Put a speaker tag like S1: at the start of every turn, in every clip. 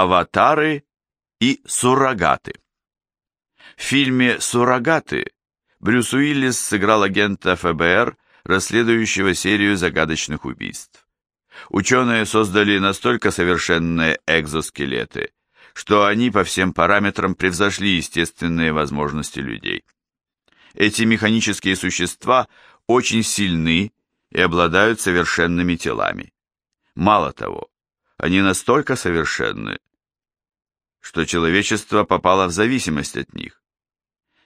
S1: Аватары и суррогаты. В фильме «Суррогаты» Брюс Уиллис сыграл агента ФБР, расследующего серию загадочных убийств. Ученые создали настолько совершенные экзоскелеты, что они по всем параметрам превзошли естественные возможности людей. Эти механические существа очень сильны и обладают совершенными телами. Мало того, они настолько совершенны, что человечество попало в зависимость от них.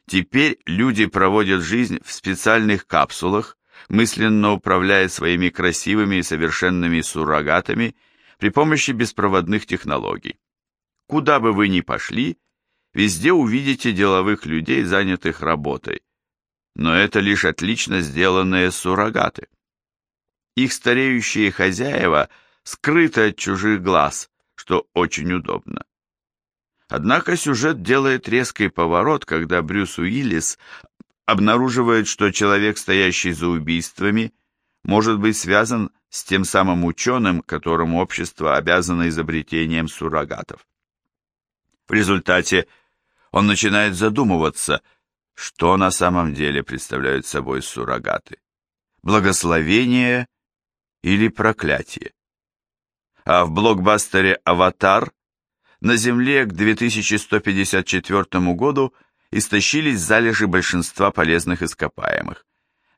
S1: Теперь люди проводят жизнь в специальных капсулах, мысленно управляя своими красивыми и совершенными суррогатами при помощи беспроводных технологий. Куда бы вы ни пошли, везде увидите деловых людей, занятых работой. Но это лишь отлично сделанные суррогаты. Их стареющие хозяева скрыты от чужих глаз, что очень удобно. Однако сюжет делает резкий поворот, когда Брюс Уиллис обнаруживает, что человек, стоящий за убийствами, может быть связан с тем самым ученым, которому общество обязано изобретением суррогатов. В результате он начинает задумываться, что на самом деле представляют собой суррогаты. Благословение или проклятие. А в блокбастере «Аватар» на Земле к 2154 году истощились залежи большинства полезных ископаемых,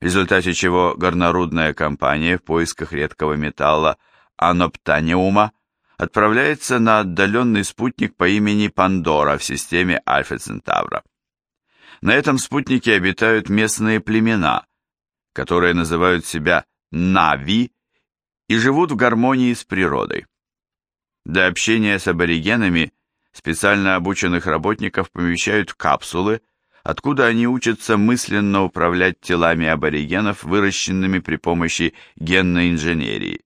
S1: в результате чего горнорудная компания в поисках редкого металла аноптаниума отправляется на отдаленный спутник по имени Пандора в системе Альфа Центавра. На этом спутнике обитают местные племена, которые называют себя Нави и живут в гармонии с природой. Для общения с аборигенами специально обученных работников помещают в капсулы, откуда они учатся мысленно управлять телами аборигенов, выращенными при помощи генной инженерии.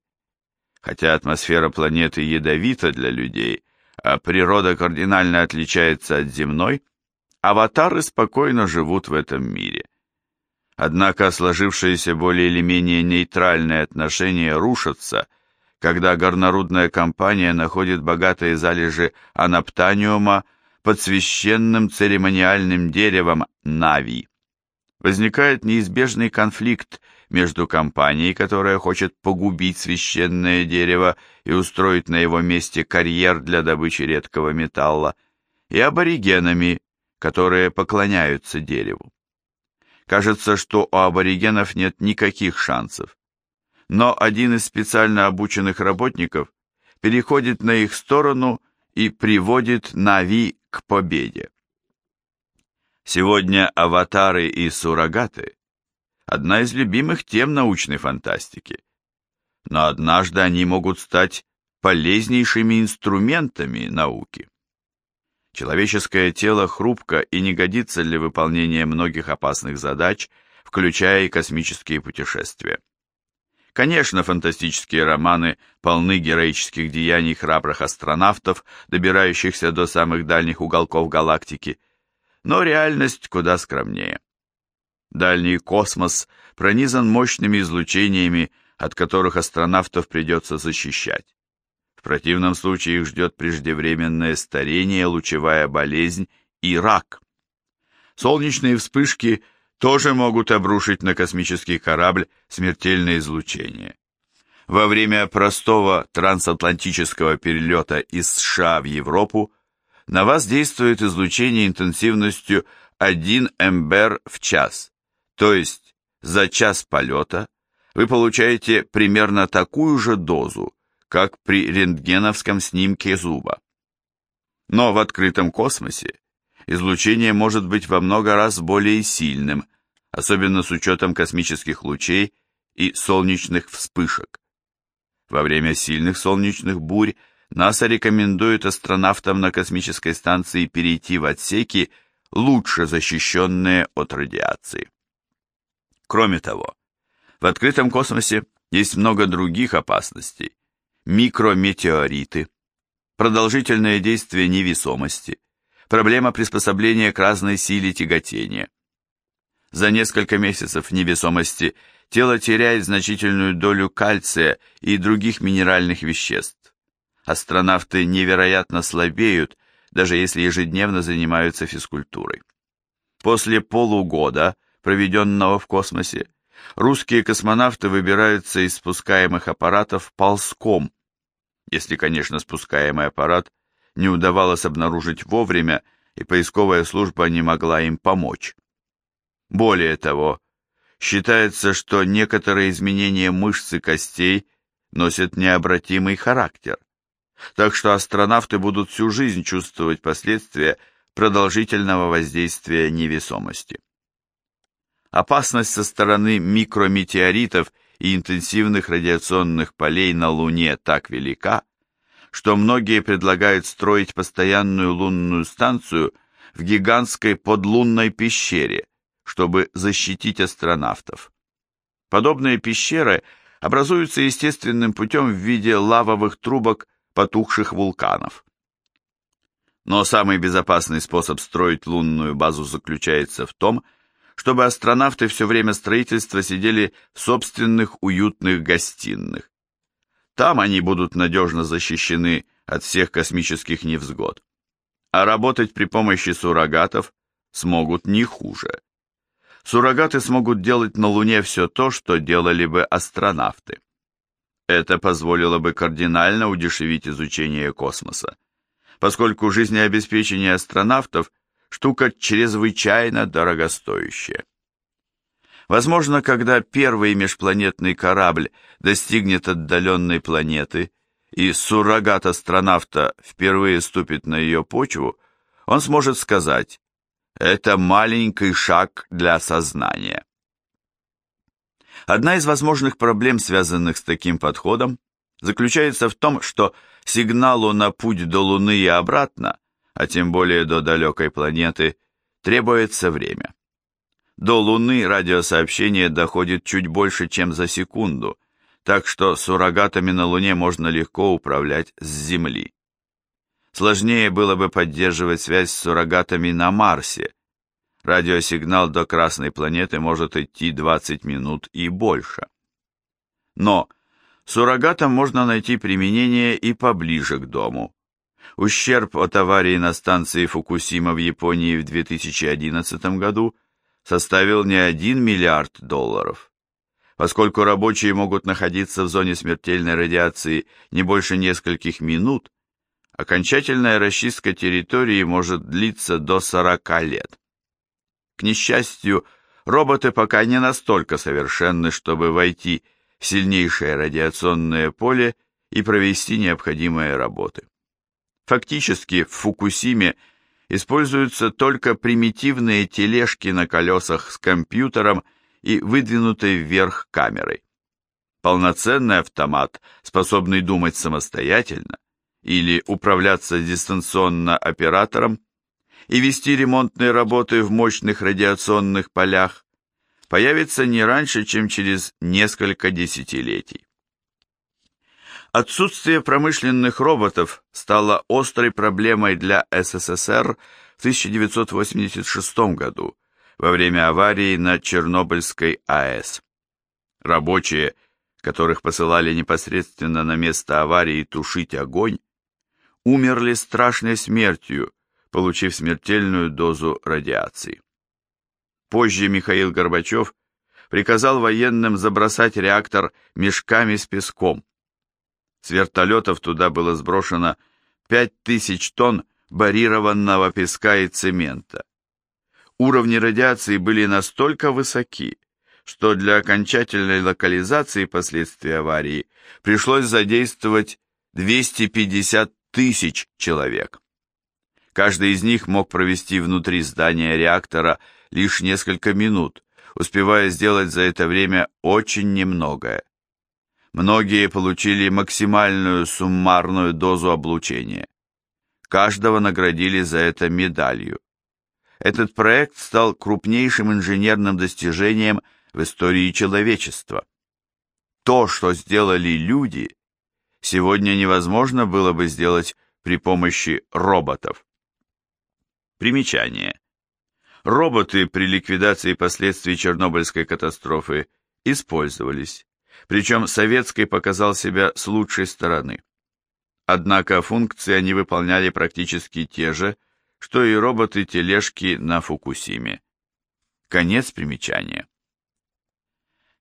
S1: Хотя атмосфера планеты ядовита для людей, а природа кардинально отличается от земной, аватары спокойно живут в этом мире. Однако сложившиеся более или менее нейтральные отношения рушатся – когда горнорудная компания находит богатые залежи анаптаниума под священным церемониальным деревом Нави. Возникает неизбежный конфликт между компанией, которая хочет погубить священное дерево и устроить на его месте карьер для добычи редкого металла, и аборигенами, которые поклоняются дереву. Кажется, что у аборигенов нет никаких шансов но один из специально обученных работников переходит на их сторону и приводит Нави к победе. Сегодня аватары и суррогаты – одна из любимых тем научной фантастики. Но однажды они могут стать полезнейшими инструментами науки. Человеческое тело хрупко и не годится для выполнения многих опасных задач, включая и космические путешествия. Конечно, фантастические романы полны героических деяний храбрых астронавтов, добирающихся до самых дальних уголков галактики, но реальность куда скромнее. Дальний космос пронизан мощными излучениями, от которых астронавтов придется защищать. В противном случае их ждет преждевременное старение, лучевая болезнь и рак. Солнечные вспышки – тоже могут обрушить на космический корабль смертельное излучение. Во время простого трансатлантического перелета из США в Европу на вас действует излучение интенсивностью 1 эмбер в час, то есть за час полета вы получаете примерно такую же дозу, как при рентгеновском снимке зуба. Но в открытом космосе излучение может быть во много раз более сильным, особенно с учетом космических лучей и солнечных вспышек. Во время сильных солнечных бурь НАСА рекомендует астронавтам на космической станции перейти в отсеки, лучше защищенные от радиации. Кроме того, в открытом космосе есть много других опасностей. Микрометеориты, продолжительное действие невесомости, проблема приспособления к разной силе тяготения. За несколько месяцев невесомости тело теряет значительную долю кальция и других минеральных веществ. астронавты невероятно слабеют, даже если ежедневно занимаются физкультурой. После полугода, проведенного в космосе, русские космонавты выбираются из спускаемых аппаратов ползком, если, конечно, спускаемый аппарат не удавалось обнаружить вовремя, и поисковая служба не могла им помочь. Более того, считается, что некоторые изменения мышц и костей носят необратимый характер, так что астронавты будут всю жизнь чувствовать последствия продолжительного воздействия невесомости. Опасность со стороны микрометеоритов и интенсивных радиационных полей на Луне так велика, что многие предлагают строить постоянную лунную станцию в гигантской подлунной пещере, чтобы защитить астронавтов. Подобные пещеры образуются естественным путем в виде лавовых трубок потухших вулканов. Но самый безопасный способ строить лунную базу заключается в том, чтобы астронавты все время строительства сидели в собственных уютных гостиных. Там они будут надежно защищены от всех космических невзгод. А работать при помощи суррогатов смогут не хуже. Суррогаты смогут делать на Луне все то, что делали бы астронавты. Это позволило бы кардинально удешевить изучение космоса, поскольку жизнеобеспечение астронавтов – штука чрезвычайно дорогостоящая. Возможно, когда первый межпланетный корабль достигнет отдаленной планеты и суррогат-астронавта впервые ступит на ее почву, он сможет сказать «это маленький шаг для сознания». Одна из возможных проблем, связанных с таким подходом, заключается в том, что сигналу на путь до Луны и обратно, а тем более до далекой планеты, требуется время. До Луны радиосообщение доходит чуть больше, чем за секунду, так что суррогатами на Луне можно легко управлять с Земли. Сложнее было бы поддерживать связь с суррогатами на Марсе, радиосигнал до Красной планеты может идти 20 минут и больше. Но суррогатам можно найти применение и поближе к дому. Ущерб от аварии на станции Фукусима в Японии в 2011 году составил не 1 миллиард долларов. Поскольку рабочие могут находиться в зоне смертельной радиации не больше нескольких минут, окончательная расчистка территории может длиться до 40 лет. К несчастью, роботы пока не настолько совершенны, чтобы войти в сильнейшее радиационное поле и провести необходимые работы. Фактически в Фукусиме используются только примитивные тележки на колесах с компьютером и выдвинутой вверх камерой. Полноценный автомат, способный думать самостоятельно или управляться дистанционно оператором, и вести ремонтные работы в мощных радиационных полях, появится не раньше, чем через несколько десятилетий. Отсутствие промышленных роботов стало острой проблемой для СССР в 1986 году, во время аварии на Чернобыльской АЭС. Рабочие, которых посылали непосредственно на место аварии тушить огонь, умерли страшной смертью получив смертельную дозу радиации. Позже Михаил Горбачев приказал военным забросать реактор мешками с песком. С вертолетов туда было сброшено 5000 тонн барированного песка и цемента. Уровни радиации были настолько высоки, что для окончательной локализации последствий аварии пришлось задействовать 250 тысяч человек. Каждый из них мог провести внутри здания реактора лишь несколько минут, успевая сделать за это время очень немногое. Многие получили максимальную суммарную дозу облучения. Каждого наградили за это медалью. Этот проект стал крупнейшим инженерным достижением в истории человечества. То, что сделали люди, сегодня невозможно было бы сделать при помощи роботов. Примечание. Роботы при ликвидации последствий Чернобыльской катастрофы использовались, причем советский показал себя с лучшей стороны. Однако функции они выполняли практически те же, что и роботы-тележки на Фукусиме. Конец примечания.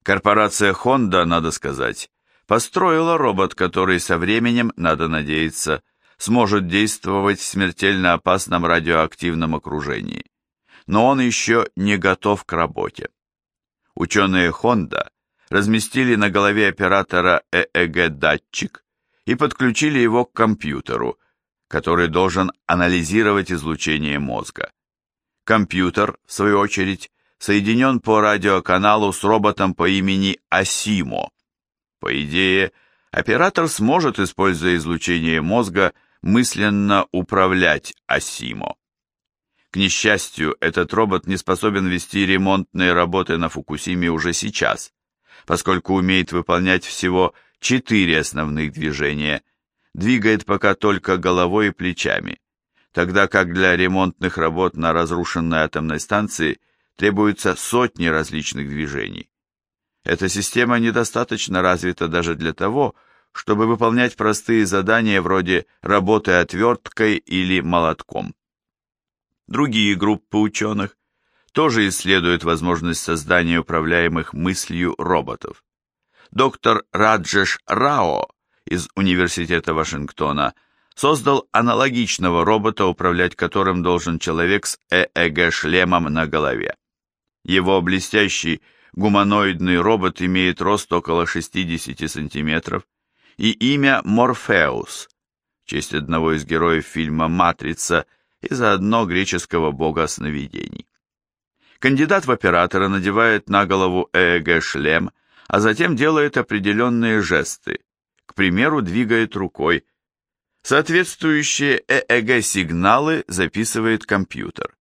S1: Корпорация Honda, надо сказать, построила робот, который со временем, надо надеяться, сможет действовать в смертельно опасном радиоактивном окружении. Но он еще не готов к работе. Ученые Honda разместили на голове оператора ЭЭГ-датчик и подключили его к компьютеру, который должен анализировать излучение мозга. Компьютер, в свою очередь, соединен по радиоканалу с роботом по имени Асимо. По идее, оператор сможет, используя излучение мозга, мысленно управлять Асимо. К несчастью, этот робот не способен вести ремонтные работы на Фукусиме уже сейчас, поскольку умеет выполнять всего четыре основных движения, двигает пока только головой и плечами, тогда как для ремонтных работ на разрушенной атомной станции требуются сотни различных движений. Эта система недостаточно развита даже для того, чтобы выполнять простые задания вроде работы отверткой или молотком. Другие группы ученых тоже исследуют возможность создания управляемых мыслью роботов. Доктор Раджеш Рао из Университета Вашингтона создал аналогичного робота, управлять которым должен человек с ЭЭГ-шлемом на голове. Его блестящий гуманоидный робот имеет рост около 60 сантиметров и имя Морфеус, в честь одного из героев фильма «Матрица» и заодно греческого бога сновидений. Кандидат в оператора надевает на голову ЭЭГ-шлем, а затем делает определенные жесты, к примеру, двигает рукой. Соответствующие ЭЭГ-сигналы записывает компьютер.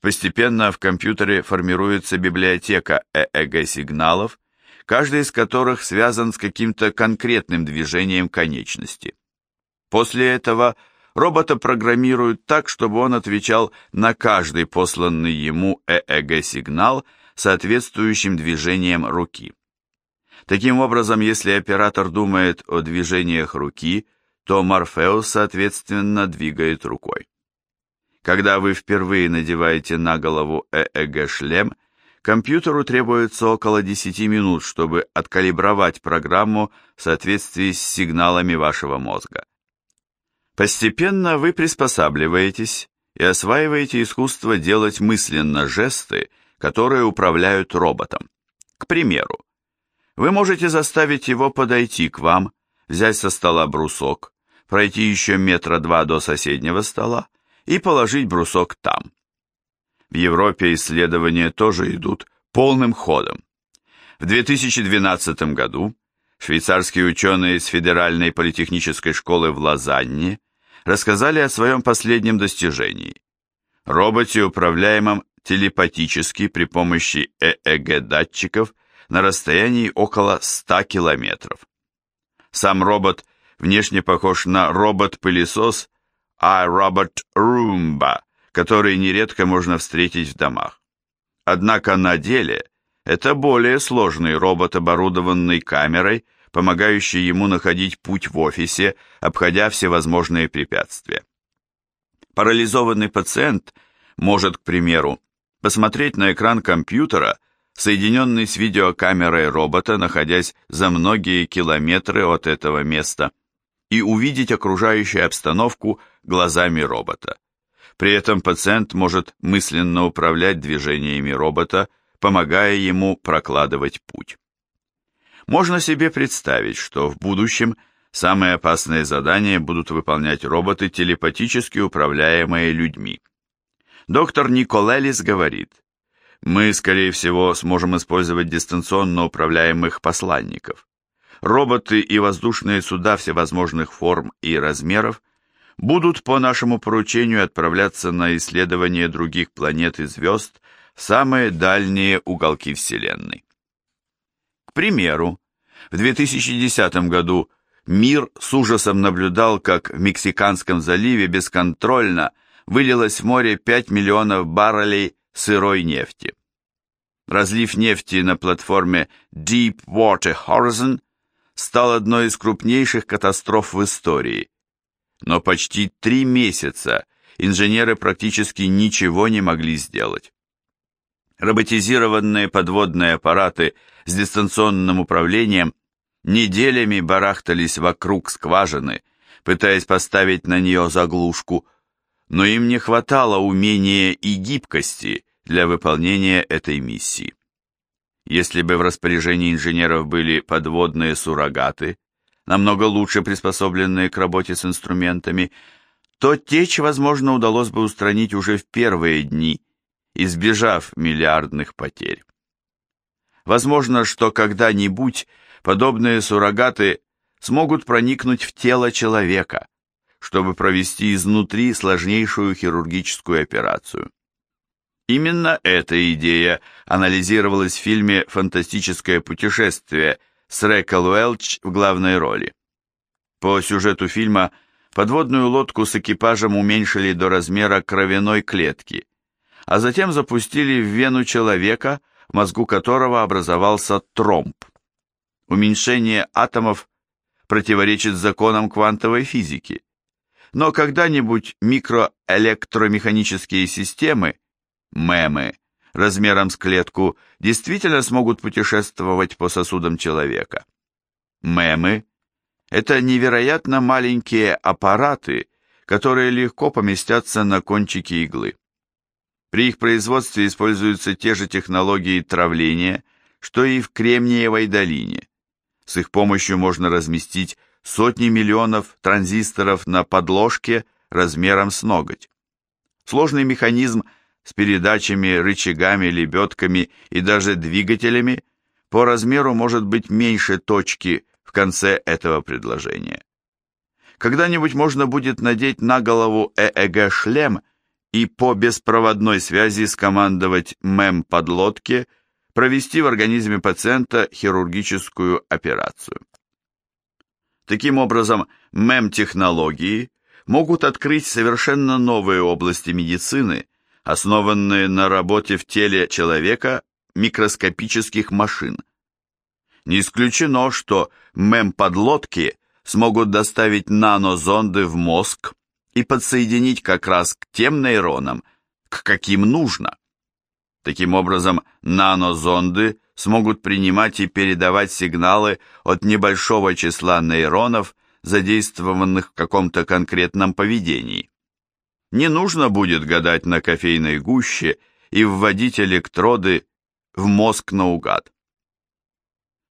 S1: Постепенно в компьютере формируется библиотека ЭЭГ-сигналов, каждый из которых связан с каким-то конкретным движением конечности. После этого робота программируют так, чтобы он отвечал на каждый посланный ему ЭЭГ-сигнал соответствующим движением руки. Таким образом, если оператор думает о движениях руки, то Морфеус, соответственно, двигает рукой. Когда вы впервые надеваете на голову ЭЭГ-шлем, компьютеру требуется около 10 минут, чтобы откалибровать программу в соответствии с сигналами вашего мозга. Постепенно вы приспосабливаетесь и осваиваете искусство делать мысленно жесты, которые управляют роботом. К примеру, вы можете заставить его подойти к вам, взять со стола брусок, пройти еще метра два до соседнего стола и положить брусок там. В Европе исследования тоже идут полным ходом. В 2012 году швейцарские ученые из Федеральной политехнической школы в Лозанне рассказали о своем последнем достижении – роботе, управляемом телепатически при помощи ЭЭГ-датчиков на расстоянии около 100 километров. Сам робот внешне похож на робот-пылесос iRobot Roomba, который нередко можно встретить в домах. Однако на деле это более сложный робот, оборудованный камерой, помогающий ему находить путь в офисе, обходя всевозможные препятствия. Парализованный пациент может, к примеру, посмотреть на экран компьютера, соединенный с видеокамерой робота, находясь за многие километры от этого места, и увидеть окружающую обстановку глазами робота. При этом пациент может мысленно управлять движениями робота, помогая ему прокладывать путь. Можно себе представить, что в будущем самые опасные задания будут выполнять роботы, телепатически управляемые людьми. Доктор Николелис говорит, мы, скорее всего, сможем использовать дистанционно управляемых посланников. Роботы и воздушные суда всевозможных форм и размеров будут по нашему поручению отправляться на исследование других планет и звезд в самые дальние уголки Вселенной примеру, в 2010 году мир с ужасом наблюдал, как в Мексиканском заливе бесконтрольно вылилось в море 5 миллионов баррелей сырой нефти. Разлив нефти на платформе Deepwater Horizon стал одной из крупнейших катастроф в истории, Но почти три месяца инженеры практически ничего не могли сделать. Роботизированные подводные аппараты с дистанционным управлением неделями барахтались вокруг скважины, пытаясь поставить на нее заглушку, но им не хватало умения и гибкости для выполнения этой миссии. Если бы в распоряжении инженеров были подводные суррогаты, намного лучше приспособленные к работе с инструментами, то течь, возможно, удалось бы устранить уже в первые дни, избежав миллиардных потерь. Возможно, что когда-нибудь подобные суррогаты смогут проникнуть в тело человека, чтобы провести изнутри сложнейшую хирургическую операцию. Именно эта идея анализировалась в фильме «Фантастическое путешествие» с Рэкел Уэлч в главной роли. По сюжету фильма подводную лодку с экипажем уменьшили до размера кровяной клетки, а затем запустили в вену человека, в мозгу которого образовался тромб. Уменьшение атомов противоречит законам квантовой физики, но когда-нибудь микроэлектромеханические системы – мемы размером с клетку действительно смогут путешествовать по сосудам человека. Мемы – это невероятно маленькие аппараты, которые легко поместятся на кончике иглы. При их производстве используются те же технологии травления, что и в Кремниевой долине. С их помощью можно разместить сотни миллионов транзисторов на подложке размером с ноготь. Сложный механизм с передачами, рычагами, лебедками и даже двигателями по размеру может быть меньше точки в конце этого предложения. Когда-нибудь можно будет надеть на голову ЭЭГ-шлем и по беспроводной связи скомандовать МЭМ подлодке провести в организме пациента хирургическую операцию. Таким образом, МЭМ-технологии могут открыть совершенно новые области медицины, основанные на работе в теле человека микроскопических машин. Не исключено, что мем-подлодки смогут доставить нанозонды в мозг и подсоединить как раз к тем нейронам, к каким нужно. Таким образом, нанозонды смогут принимать и передавать сигналы от небольшого числа нейронов, задействованных в каком-то конкретном поведении. Не нужно будет гадать на кофейной гуще и вводить электроды в мозг наугад.